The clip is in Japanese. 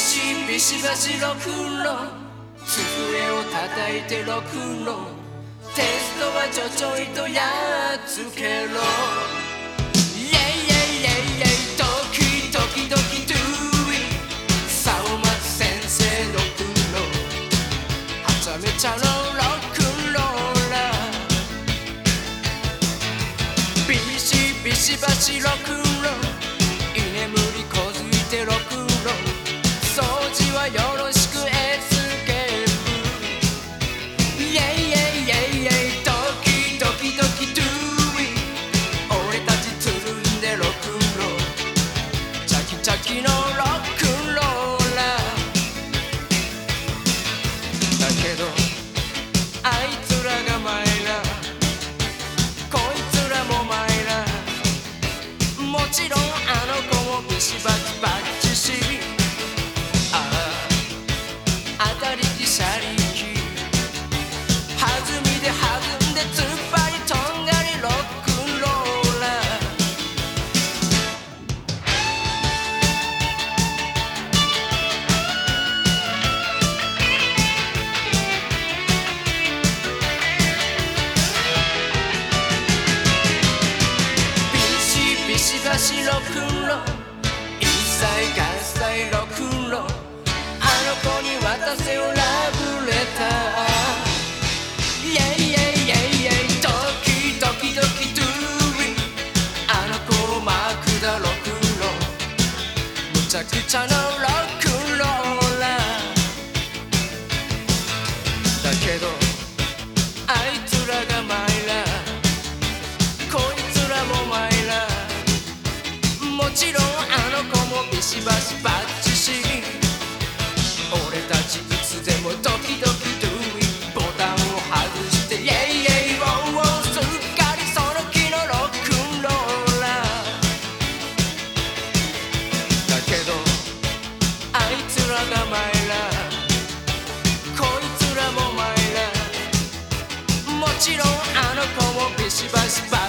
シビシバシロクロール机を叩いてロクロールテストはちょちょいとやっつけろ。イェイイェイイェイイェイドキドキドキドゥイさおまつ先生ロックロールはちゃめちゃのロックローラービシビシバシロクロー quiero. シビシバシロックンロール一切合切ロックンロールあの子に渡せよラブレター。イェイイェイイェイイェイ。ドキドキドキドゥーリーあの子をマークだロックンロールむちゃくちゃなちろんあの子もビシバシバッチし俺たちいつでもドキドキドゥイボタンを外してイェイイェイウォウォウすっかりその気のロックンローラー。だけどあいつらが前らこいつらも前ら。もちろんあの子もビシバシバッチシ